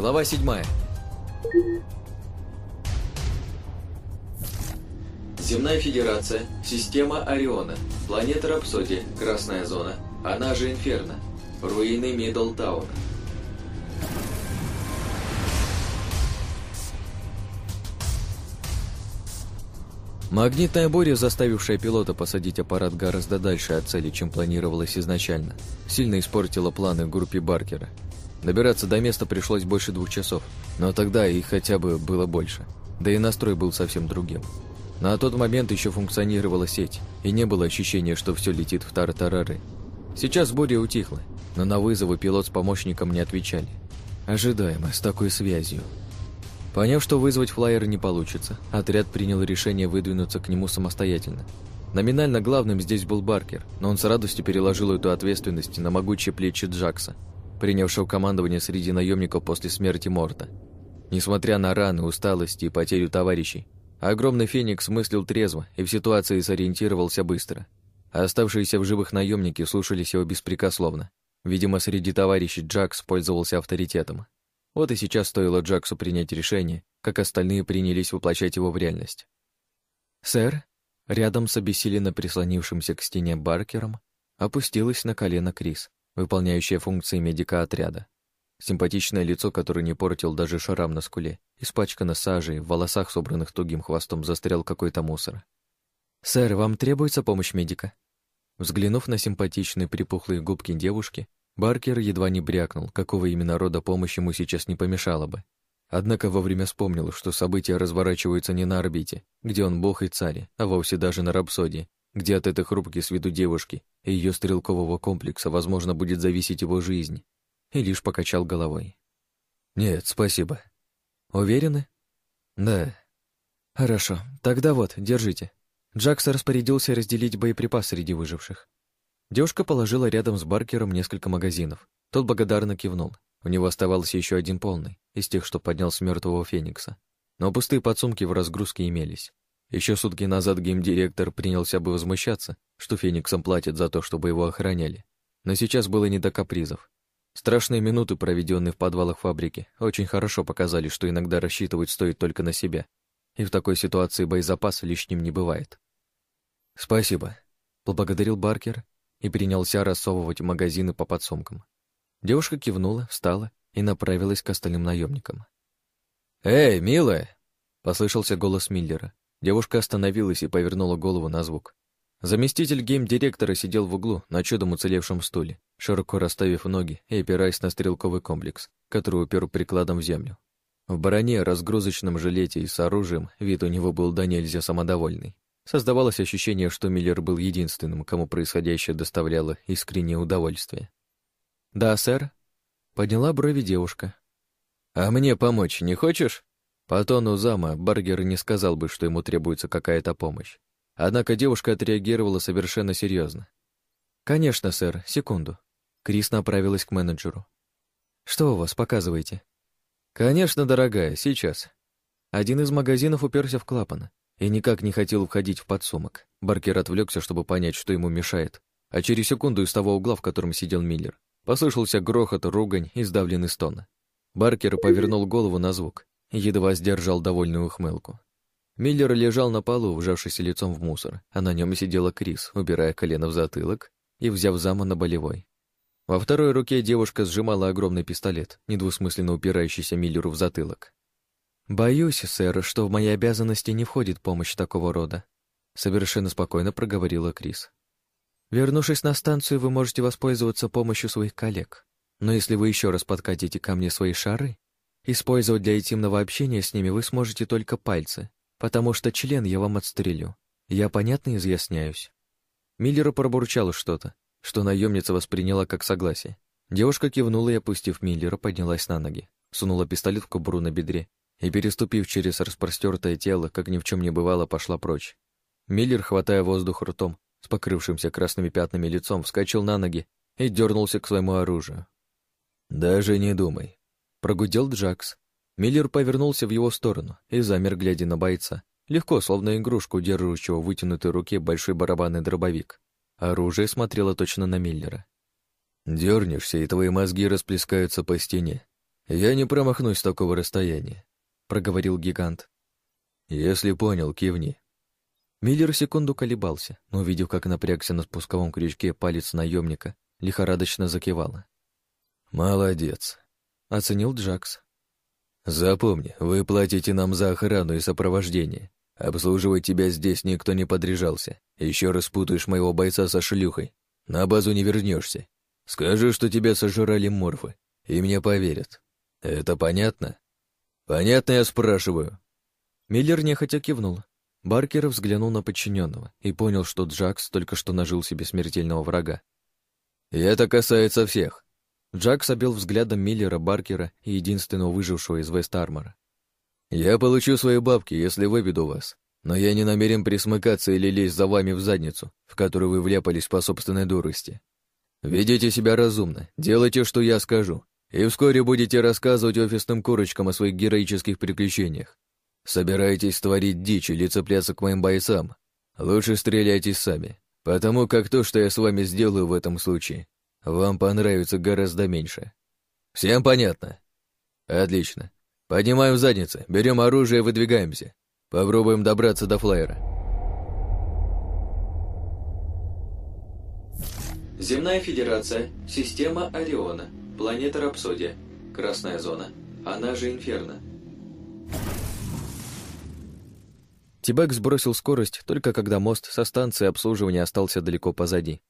Глава 7. Земная Федерация, система Ориона, планета Рапсодия, Красная Зона, она же Инферно, руины Миддлтауна. Магнитная буря, заставившая пилота посадить аппарат гораздо дальше от цели, чем планировалось изначально, сильно испортила планы группе Баркера. Добираться до места пришлось больше двух часов, но тогда их хотя бы было больше. Да и настрой был совсем другим. На тот момент еще функционировала сеть, и не было ощущения, что все летит в тартарары. Сейчас буря утихла, но на вызовы пилот с помощником не отвечали. Ожидаемо, с такой связью. Поняв, что вызвать флайер не получится, отряд принял решение выдвинуться к нему самостоятельно. Номинально главным здесь был Баркер, но он с радостью переложил эту ответственность на могучие плечи Джакса, принявшего командование среди наемников после смерти Морта. Несмотря на раны, усталость и потерю товарищей, огромный Феникс мыслил трезво и в ситуации сориентировался быстро. Оставшиеся в живых наемники слушались его беспрекословно. Видимо, среди товарищей Джакс пользовался авторитетом. Вот и сейчас стоило Джаксу принять решение, как остальные принялись воплощать его в реальность. «Сэр», рядом с обессиленно прислонившимся к стене Баркером, опустилась на колено Крис, выполняющая функции медика отряда. Симпатичное лицо, которое не портил даже шрам на скуле, испачкано сажей, в волосах, собранных тугим хвостом, застрял какой-то мусор. «Сэр, вам требуется помощь медика?» Взглянув на симпатичные припухлые губки девушки, Баркер едва не брякнул, какого именно рода помощь ему сейчас не помешала бы. Однако вовремя вспомнил, что события разворачиваются не на орбите, где он бог и царь, а вовсе даже на рапсодии, где от этой хрупкой с виду девушки и ее стрелкового комплекса, возможно, будет зависеть его жизнь. И лишь покачал головой. «Нет, спасибо». «Уверены?» «Да». «Хорошо, тогда вот, держите». Джакс распорядился разделить боеприпас среди выживших. Девушка положила рядом с Баркером несколько магазинов. Тот благодарно кивнул. У него оставался еще один полный, из тех, что поднял с мертвого Феникса. Но пустые подсумки в разгрузке имелись. Еще сутки назад геймдиректор принялся бы возмущаться, что Фениксам платят за то, чтобы его охраняли. Но сейчас было не до капризов. Страшные минуты, проведенные в подвалах фабрики, очень хорошо показали, что иногда рассчитывать стоит только на себя. И в такой ситуации боезапас лишним не бывает. «Спасибо», — поблагодарил Баркер и принялся рассовывать магазины по подсумкам. Девушка кивнула, встала и направилась к остальным наемникам. «Эй, милая!» — послышался голос Миллера. Девушка остановилась и повернула голову на звук. Заместитель гейм-директора сидел в углу на чудом уцелевшем стуле, широко расставив ноги и опираясь на стрелковый комплекс, который упер прикладом в землю. В броне, разгрузочном жилете и с оружием вид у него был до нельзя самодовольный. Создавалось ощущение, что Миллер был единственным, кому происходящее доставляло искреннее удовольствие. «Да, сэр?» — подняла брови девушка. «А мне помочь не хочешь?» По тону зама Баргер не сказал бы, что ему требуется какая-то помощь. Однако девушка отреагировала совершенно серьезно. «Конечно, сэр, секунду». Крис направилась к менеджеру. «Что у вас, показываете?» «Конечно, дорогая, сейчас». Один из магазинов уперся в клапан, и никак не хотел входить в подсумок. Баркер отвлекся, чтобы понять, что ему мешает. А через секунду из того угла, в котором сидел Миллер, послышался грохот, ругань и сдавленный стон. Баркер повернул голову на звук едва сдержал довольную ухмылку. Миллер лежал на полу, вжавшись лицом в мусор, а на нем сидела Крис, убирая колено в затылок и взяв зама на болевой. Во второй руке девушка сжимала огромный пистолет, недвусмысленно упирающийся Миллеру в затылок. «Боюсь, сэр, что в мои обязанности не входит помощь такого рода», совершенно спокойно проговорила Крис. «Вернувшись на станцию, вы можете воспользоваться помощью своих коллег. Но если вы еще раз подкатите ко мне свои шары, использовать для интимного общения с ними вы сможете только пальцы, потому что член я вам отстрелю. Я понятно изъясняюсь». Миллера пробурчала что-то, что наемница восприняла как согласие. Девушка кивнула и, опустив Миллера, поднялась на ноги, сунула пистолет в кобуру на бедре и, переступив через распростертое тело, как ни в чем не бывало, пошла прочь. Миллер, хватая воздух ртом, с покрывшимся красными пятнами лицом, вскочил на ноги и дернулся к своему оружию. «Даже не думай», — прогудел Джакс. Миллер повернулся в его сторону и замер, глядя на бойца, легко, словно игрушку, держащего в вытянутой руке большой барабанный дробовик. Оружие смотрело точно на Миллера. «Дернешься, и твои мозги расплескаются по стене. «Я не промахнусь с такого расстояния», — проговорил гигант. «Если понял, кивни». Миллер секунду колебался, но, увидев, как напрягся на спусковом крючке палец наемника, лихорадочно закивала. «Молодец», — оценил Джакс. «Запомни, вы платите нам за охрану и сопровождение. Обслуживать тебя здесь никто не подряжался. Еще раз путаешь моего бойца со шлюхой. На базу не вернешься. Скажи, что тебя сожрали морфы, и мне поверят. Это понятно? Понятно, я спрашиваю. Миллер нехотя кивнул. Баркер взглянул на подчиненного и понял, что Джакс только что нажил себе смертельного врага. И это касается всех. Джакс обвел взглядом Миллера, Баркера и единственного выжившего из Вест-Армора. «Я получу свои бабки, если выведу вас, но я не намерен присмыкаться или лезть за вами в задницу, в которую вы вляпались по собственной дурости. Ведите себя разумно, делайте, что я скажу, и вскоре будете рассказывать офисным курочкам о своих героических приключениях. Собираетесь творить дичь или цепляться к моим бойцам? Лучше стреляйте сами, потому как то, что я с вами сделаю в этом случае, вам понравится гораздо меньше. Всем понятно? Отлично. Поднимаем задницы, берем оружие и выдвигаемся. Попробуем добраться до флайера. Земная Федерация, система Ориона, планета Рапсодия, Красная Зона, она же Инферно. Тибек сбросил скорость только когда мост со станции обслуживания остался далеко позади.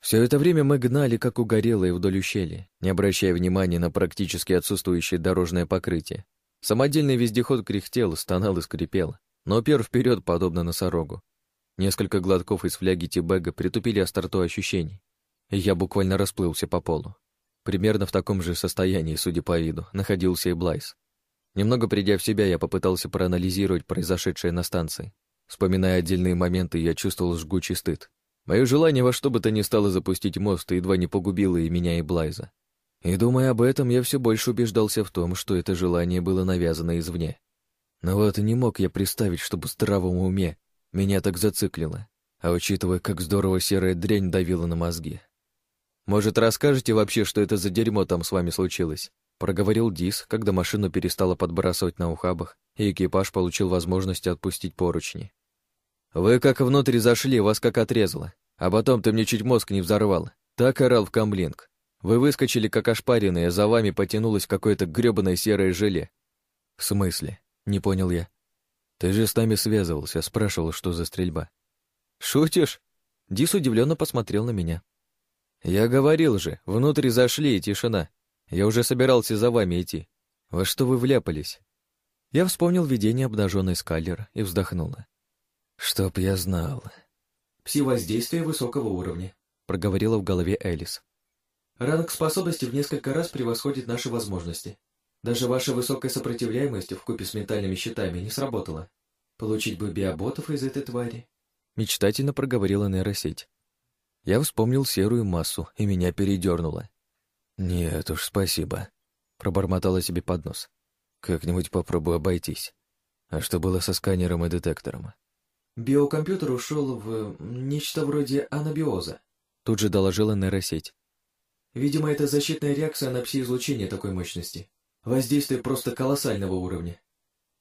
Все это время мы гнали, как угорелые, вдоль ущелья, не обращая внимания на практически отсутствующее дорожное покрытие. Самодельный вездеход кряхтел, стонал и скрипел, но пер вперед, подобно носорогу. Несколько глотков из фляги Тибега притупили остроту ощущений, и я буквально расплылся по полу. Примерно в таком же состоянии, судя по виду, находился и Блайс. Немного придя в себя, я попытался проанализировать произошедшее на станции. Вспоминая отдельные моменты, я чувствовал жгучий стыд. Мое желание во что бы то ни стало запустить мост едва не погубило и меня, и Блайза. И думая об этом, я все больше убеждался в том, что это желание было навязано извне. Но вот не мог я представить, чтобы в здравом уме меня так зациклило, а учитывая, как здорово серая дрянь давила на мозги. «Может, расскажете вообще, что это за дерьмо там с вами случилось?» — проговорил Дис, когда машину перестала подбрасывать на ухабах, и экипаж получил возможность отпустить поручни. Вы как внутрь зашли, вас как отрезало. А потом ты мне чуть мозг не взорвал. Так орал в камблинг. Вы выскочили как ошпаренные, за вами потянулось какое-то грёбаное серое желе. В смысле? Не понял я. Ты же с нами связывался, спрашивал, что за стрельба. Шутишь? Дис удивленно посмотрел на меня. Я говорил же, внутрь зашли и тишина. Я уже собирался за вами идти. Во что вы вляпались? Я вспомнил видение обнаженной скалер и вздохнула. «Чтоб я знал». «Пси-воздействие высокого уровня», — проговорила в голове Элис. «Ранг способности в несколько раз превосходит наши возможности. Даже ваша высокая сопротивляемость вкупе с ментальными щитами не сработала. Получить бы биоботов из этой твари». Мечтательно проговорила нейросеть. Я вспомнил серую массу, и меня передернуло. «Нет уж, спасибо», — пробормотала себе под нос. «Как-нибудь попробую обойтись. А что было со сканером и детектором?» Биокомпьютер ушел в нечто вроде анабиоза. Тут же доложила нейросеть. Видимо, это защитная реакция на пси-излучение такой мощности. Воздействие просто колоссального уровня.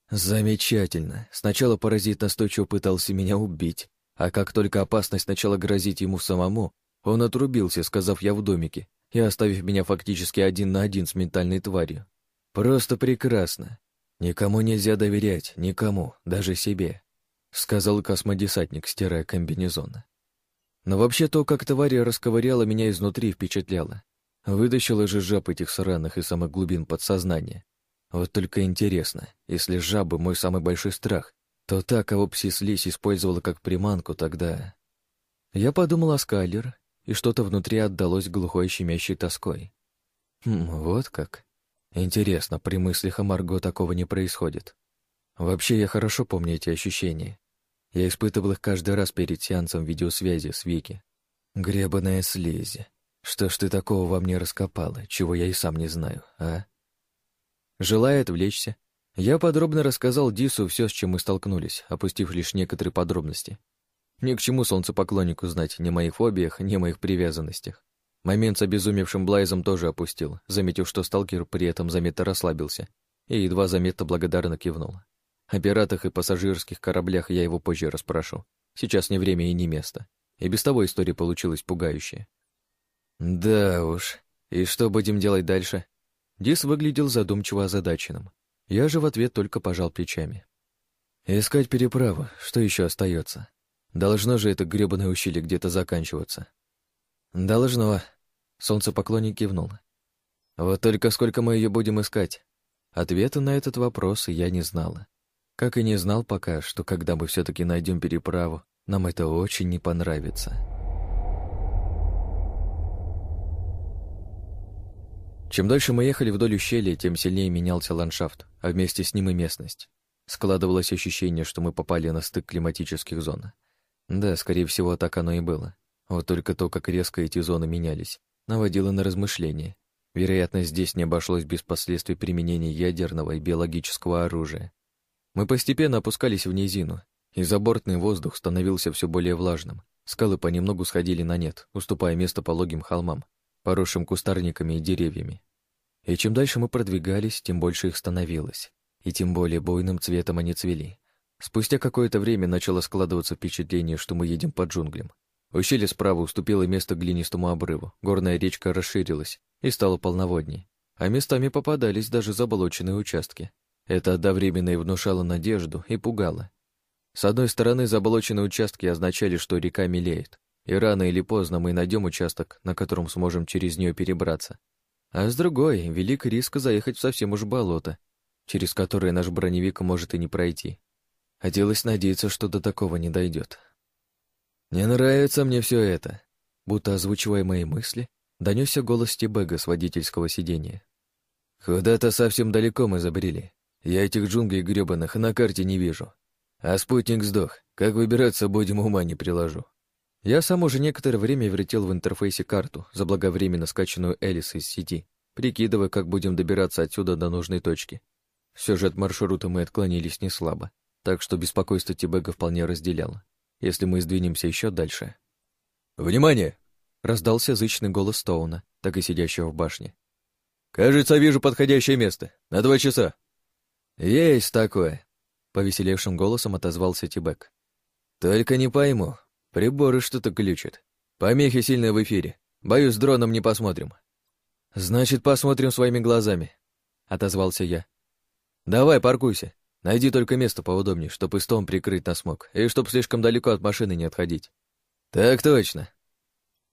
Замечательно. Сначала паразит настойчиво пытался меня убить, а как только опасность начала грозить ему самому, он отрубился, сказав «я в домике», и оставив меня фактически один на один с ментальной тварью. Просто прекрасно. Никому нельзя доверять, никому, даже себе. — сказал космодесантник, стирая комбинезон. Но вообще то, как тварь расковыряла меня изнутри, впечатляло. Вытащила же жаб этих сраных из самых глубин подсознания. Вот только интересно, если жабы — мой самый большой страх, то та, кого пси-слизь использовала как приманку, тогда... Я подумал о Скайлер, и что-то внутри отдалось глухой щемящей тоской. Хм, вот как. Интересно, при мыслях о Марго такого не происходит. Вообще, я хорошо помню эти ощущения. Я испытывал их каждый раз перед сеансом видеосвязи с Вики. Гребаная слези. Что ж ты такого во мне раскопала, чего я и сам не знаю, а? Желая отвлечься, я подробно рассказал Дису все, с чем мы столкнулись, опустив лишь некоторые подробности. Ни к чему солнцепоклоннику знать ни моих фобиях, ни моих привязанностях. Момент с обезумевшим Блайзом тоже опустил, заметив, что сталкер при этом заметно расслабился и едва заметно благодарно кивнул. О пиратах и пассажирских кораблях я его позже расспрошу. Сейчас не время и не место. И без того история получилась пугающая. Да уж. И что будем делать дальше? Дис выглядел задумчиво озадаченным. Я же в ответ только пожал плечами. Искать переправу, что еще остается? Должно же это грёбаное ущелье где-то заканчиваться. Должно. Солнцепоклонник кивнул. Вот только сколько мы ее будем искать? Ответа на этот вопрос я не знала. Как и не знал пока, что когда мы все таки найдем переправу, нам это очень не понравится. Чем дольше мы ехали вдоль ущелья, тем сильнее менялся ландшафт, а вместе с ним и местность. Складывалось ощущение, что мы попали на стык климатических зон. Да, скорее всего, так оно и было. Вот только то, как резко эти зоны менялись, наводило на размышления. Вероятно, здесь не обошлось без последствий применения ядерного и биологического оружия. Мы постепенно опускались в низину, и забортный воздух становился все более влажным. Скалы понемногу сходили на нет, уступая место пологим холмам, поросшим кустарниками и деревьями. И чем дальше мы продвигались, тем больше их становилось, и тем более буйным цветом они цвели. Спустя какое-то время начало складываться впечатление, что мы едем по джунглям. Ущелье справа уступило место глинистому обрыву, горная речка расширилась и стала полноводней, а местами попадались даже заболоченные участки. Это одновременно и внушало надежду, и пугало. С одной стороны, заболоченные участки означали, что река мелеет, и рано или поздно мы найдем участок, на котором сможем через нее перебраться. А с другой, велик риск заехать в совсем уж болото, через которое наш броневик может и не пройти. Хотелось надеяться, что до такого не дойдет. «Не нравится мне все это», будто озвучивая мои мысли, донесся голос Тибега с водительского сиденья. «Куда-то совсем далеко мы забрели. Я этих джунглей грёбаных на карте не вижу. А спутник сдох. Как выбираться, будем ума не приложу». Я сам уже некоторое время вертел в интерфейсе карту, заблаговременно скачанную Элис из сети, прикидывая, как будем добираться отсюда до нужной точки. Все же от маршрута мы отклонились не слабо, так что беспокойство Тибега вполне разделяло. Если мы сдвинемся еще дальше... «Внимание!» — раздался зычный голос Стоуна, так и сидящего в башне. «Кажется, вижу подходящее место. На два часа». «Есть такое», — повеселевшим голосом отозвался Тибек. «Только не пойму, Приборы что-то глючат. Помехи сильные в эфире. Боюсь, дроном не посмотрим. Значит, посмотрим своими глазами, отозвался я. Давай, паркуйся. Найди только место поудобнее, чтоб и стом прикрыть нас мог, и чтоб слишком далеко от машины не отходить. Так точно.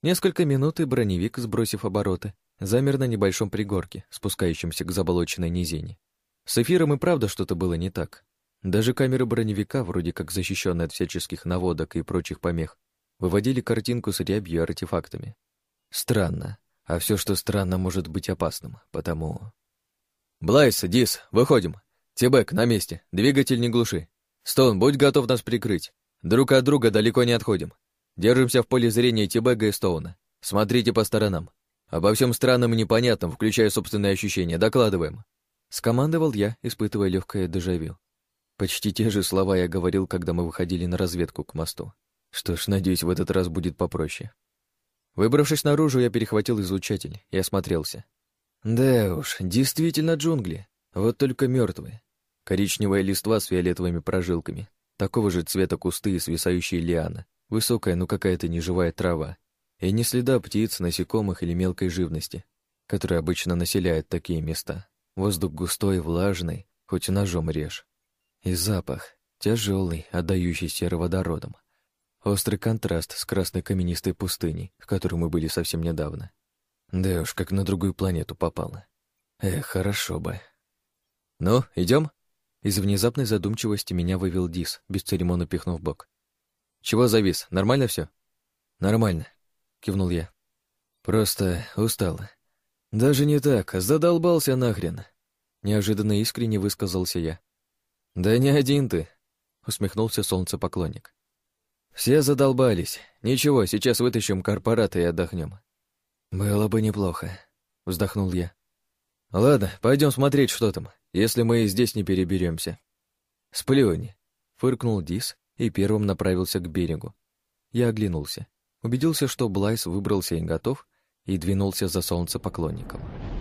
Несколько минут и броневик, сбросив обороты, замер на небольшом пригорке, спускающемся к заболоченной низине. С эфиром и правда что-то было не так. Даже камеры броневика, вроде как защищенные от всяческих наводок и прочих помех, выводили картинку с рябью артефактами. Странно. А все, что странно, может быть опасным, потому... «Блайс, Дис, выходим. Тибек, на месте. Двигатель не глуши. Стоун, будь готов нас прикрыть. Друг от друга далеко не отходим. Держимся в поле зрения Тибега и Стоуна. Смотрите по сторонам. Обо всем странном и непонятном, включая собственные ощущения, докладываем». Скомандовал я, испытывая легкое дежавю. Почти те же слова я говорил, когда мы выходили на разведку к мосту. Что ж, надеюсь, в этот раз будет попроще. Выбравшись наружу, я перехватил излучатель и осмотрелся. Да уж, действительно джунгли. Вот только мертвые. Коричневая листва с фиолетовыми прожилками. Такого же цвета кусты и свисающие лианы. Высокая, но какая-то неживая трава. И ни следа птиц, насекомых или мелкой живности, которая обычно населяет такие места. Воздух густой, влажный, хоть ножом режь. И запах, тяжелый, отдающий сероводородом. Острый контраст с красной каменистой пустыней, в которой мы были совсем недавно. Да уж, как на другую планету попало. Эх, хорошо бы. Ну, идем? Из внезапной задумчивости меня вывел Дис, бесцеремонно пихнув бок. Чего завис? Нормально все? Нормально, кивнул я. Просто устал. Даже не так, задолбался нахрен. Неожиданно искренне высказался я. «Да не один ты», — усмехнулся солнцепоклонник. «Все задолбались. Ничего, сейчас вытащим корпораты и отдохнем». «Было бы неплохо», — вздохнул я. «Ладно, пойдем смотреть, что там, если мы здесь не переберемся. «Сплюнь», — фыркнул Дис и первым направился к берегу. Я оглянулся. Убедился, что Блайс выбрался и готов, и двинулся за солнцепоклонником. поклонником.